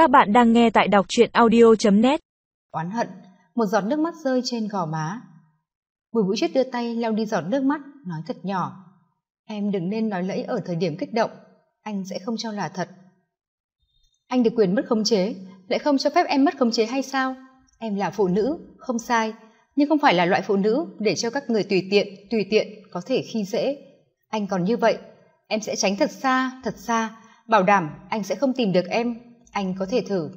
Các bạn đang nghe tại đọc truyện audio.net Oán hận, một giọt nước mắt rơi trên gò má. Bùi vũ chết đưa tay lau đi giọt nước mắt, nói thật nhỏ. Em đừng nên nói lẫy ở thời điểm kích động, anh sẽ không cho là thật. Anh được quyền mất khống chế, lại không cho phép em mất khống chế hay sao? Em là phụ nữ, không sai, nhưng không phải là loại phụ nữ để cho các người tùy tiện, tùy tiện có thể khi dễ. Anh còn như vậy, em sẽ tránh thật xa, thật xa, bảo đảm anh sẽ không tìm được em anh có thể thử.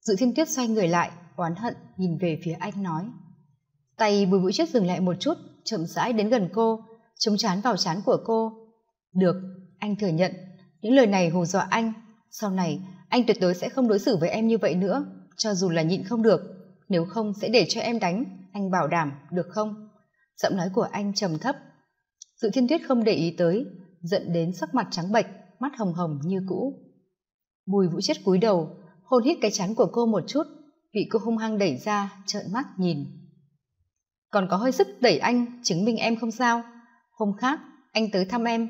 Dự thiên tuyết xoay người lại, oán hận, nhìn về phía anh nói. Tay bùi vũ chết dừng lại một chút, chậm rãi đến gần cô, chống chán vào chán của cô. Được, anh thừa nhận. Những lời này hù dọa anh. Sau này, anh tuyệt đối sẽ không đối xử với em như vậy nữa, cho dù là nhịn không được. Nếu không, sẽ để cho em đánh. Anh bảo đảm, được không? Giọng nói của anh trầm thấp. Dự thiên tuyết không để ý tới, giận đến sắc mặt trắng bệch, mắt hồng hồng như cũ bùi vũ chết cúi đầu hôn hít cái chán của cô một chút bị cô hung hăng đẩy ra trợn mắt nhìn. Còn có hơi sức đẩy anh chứng minh em không sao. Hôm khác anh tới thăm em.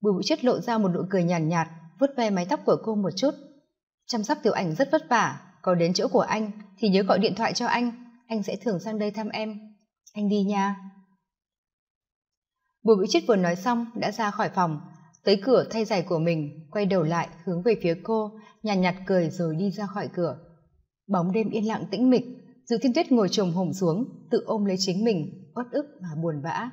Bùi vũ chết lộ ra một nụ cười nhàn nhạt, nhạt vuốt ve mái tóc của cô một chút. Chăm sóc tiểu ảnh rất vất vả có đến chỗ của anh thì nhớ gọi điện thoại cho anh anh sẽ thường sang đây thăm em. Anh đi nha. Bùi vũ chết vừa nói xong đã ra khỏi phòng tới cửa thay giày của mình quay đầu lại hướng về phía cô nhàn nhạt, nhạt cười rồi đi ra khỏi cửa. Bóng đêm yên lặng tĩnh mịch dự thiên tuyết ngồi trồm hổm xuống tự ôm lấy chính mình uất ức và buồn bã.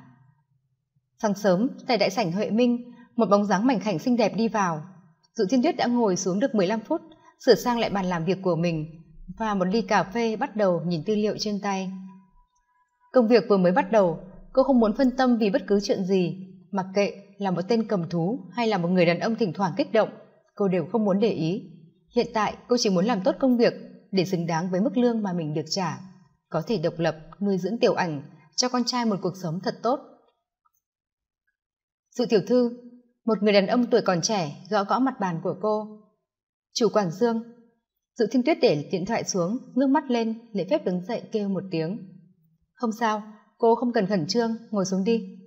Sáng sớm tại đại sảnh huệ minh một bóng dáng mảnh khảnh xinh đẹp đi vào. Dự thiên tuyết đã ngồi xuống được mười lăm phút sửa sang lại bàn làm việc của mình và một ly cà phê bắt đầu nhìn tư liệu trên tay. Công việc vừa mới bắt đầu cô không muốn phân tâm vì bất cứ chuyện gì mặc kệ là một tên cầm thú hay là một người đàn ông thỉnh thoảng kích động, cô đều không muốn để ý. Hiện tại, cô chỉ muốn làm tốt công việc để xứng đáng với mức lương mà mình được trả, có thể độc lập, nuôi dưỡng tiểu ảnh, cho con trai một cuộc sống thật tốt. Sự tiểu thư, một người đàn ông tuổi còn trẻ gõ gõ mặt bàn của cô. Chủ quản dương, dự thiên tuyết để điện thoại xuống, ngước mắt lên, lễ phép đứng dậy kêu một tiếng. Không sao, cô không cần khẩn trương, ngồi xuống đi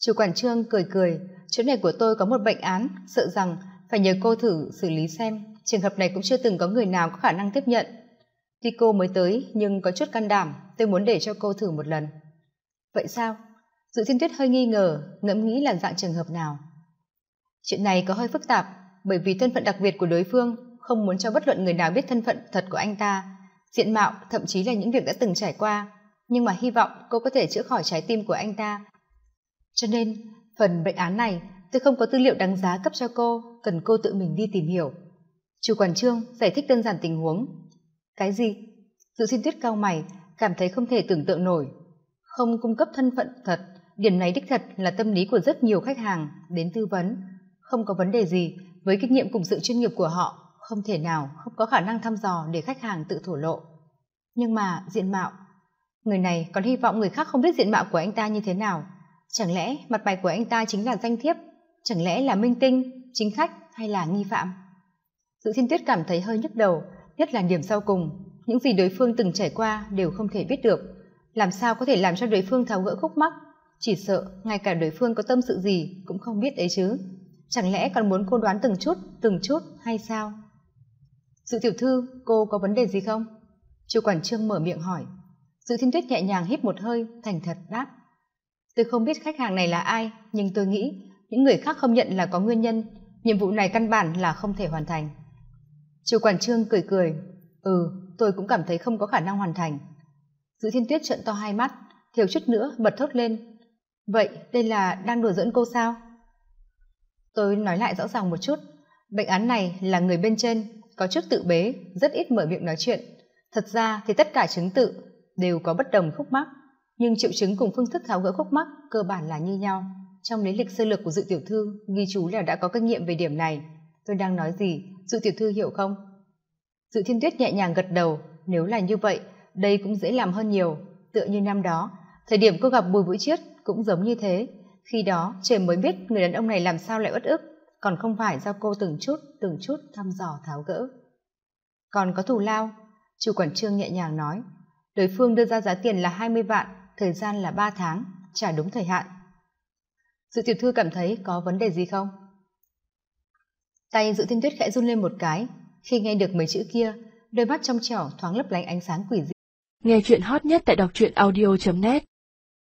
chủ quản trương cười cười, chỗ này của tôi có một bệnh án, sợ rằng phải nhờ cô thử xử lý xem. Trường hợp này cũng chưa từng có người nào có khả năng tiếp nhận. Tuy cô mới tới, nhưng có chút can đảm, tôi muốn để cho cô thử một lần. Vậy sao? Dự thiên tuyết hơi nghi ngờ, ngẫm nghĩ là dạng trường hợp nào. Chuyện này có hơi phức tạp, bởi vì thân phận đặc biệt của đối phương không muốn cho bất luận người nào biết thân phận thật của anh ta. Diện mạo thậm chí là những việc đã từng trải qua, nhưng mà hy vọng cô có thể chữa khỏi trái tim của anh ta cho nên, phần bệnh án này, tôi không có tư liệu đáng giá cấp cho cô, cần cô tự mình đi tìm hiểu. Chủ quản trương giải thích đơn giản tình huống. Cái gì? Dự xin tuyết cao mày, cảm thấy không thể tưởng tượng nổi. Không cung cấp thân phận thật, điểm này đích thật là tâm lý của rất nhiều khách hàng đến tư vấn. Không có vấn đề gì, với kinh nghiệm cùng sự chuyên nghiệp của họ, không thể nào không có khả năng thăm dò để khách hàng tự thổ lộ. Nhưng mà, diện mạo. Người này còn hy vọng người khác không biết diện mạo của anh ta như thế nào chẳng lẽ mặt bài của anh ta chính là danh thiếp? Chẳng lẽ là minh tinh, chính khách hay là nghi phạm? Dự thiên tuyết cảm thấy hơi nhức đầu, nhất là điểm sau cùng. Những gì đối phương từng trải qua đều không thể biết được. Làm sao có thể làm cho đối phương tháo gỡ khúc mắc? Chỉ sợ ngay cả đối phương có tâm sự gì cũng không biết ấy chứ. Chẳng lẽ còn muốn cô đoán từng chút từng chút hay sao? Dự tiểu thư, cô có vấn đề gì không? Chu quản trương mở miệng hỏi. Dự thiên tuyết nhẹ nhàng hít một hơi, thành thật đáp tôi không biết khách hàng này là ai, nhưng tôi nghĩ những người khác không nhận là có nguyên nhân. Nhiệm vụ này căn bản là không thể hoàn thành. Chủ quản trương cười cười. Ừ tôi cũng cảm thấy không có khả năng hoàn thành. Giữ thiên tuyết trợn to hai mắt, thiếu chút nữa bật thốt lên. Vậy đây là đang đùa giỡn cô sao? Tôi nói lại rõ ràng một chút. Bệnh án này là người bên trên, có chút tự bế, rất ít mở miệng nói chuyện. Thật ra thì tất cả chứng tự đều có bất đồng khúc mắc nhưng triệu chứng cùng phương thức tháo gỡ khúc mắc cơ bản là như nhau. Trong lý lịch sơ lược của dự tiểu thư, ghi chú là đã có kinh nghiệm về điểm này. Tôi đang nói gì? Dự tiểu thư hiểu không? Dự thiên tuyết nhẹ nhàng gật đầu. Nếu là như vậy, đây cũng dễ làm hơn nhiều. Tựa như năm đó, thời điểm cô gặp bùi vũ chiết cũng giống như thế. Khi đó, trời mới biết người đàn ông này làm sao lại uất ức. Còn không phải do cô từng chút từng chút thăm dò, tháo gỡ. Còn có thù lao, chủ quản trương nhẹ nhàng nói, đối phương đưa ra giá tiền là hai mươi vạn thời gian là ba tháng trả đúng thời hạn. Dự tiểu thư cảm thấy có vấn đề gì không? Tay dự thiên tuyết khẽ run lên một cái. Khi nghe được mấy chữ kia, đôi mắt trong trẻo thoáng lấp lánh ánh sáng quỷ dị. Nghe chuyện hot nhất tại đọc truyện audio net.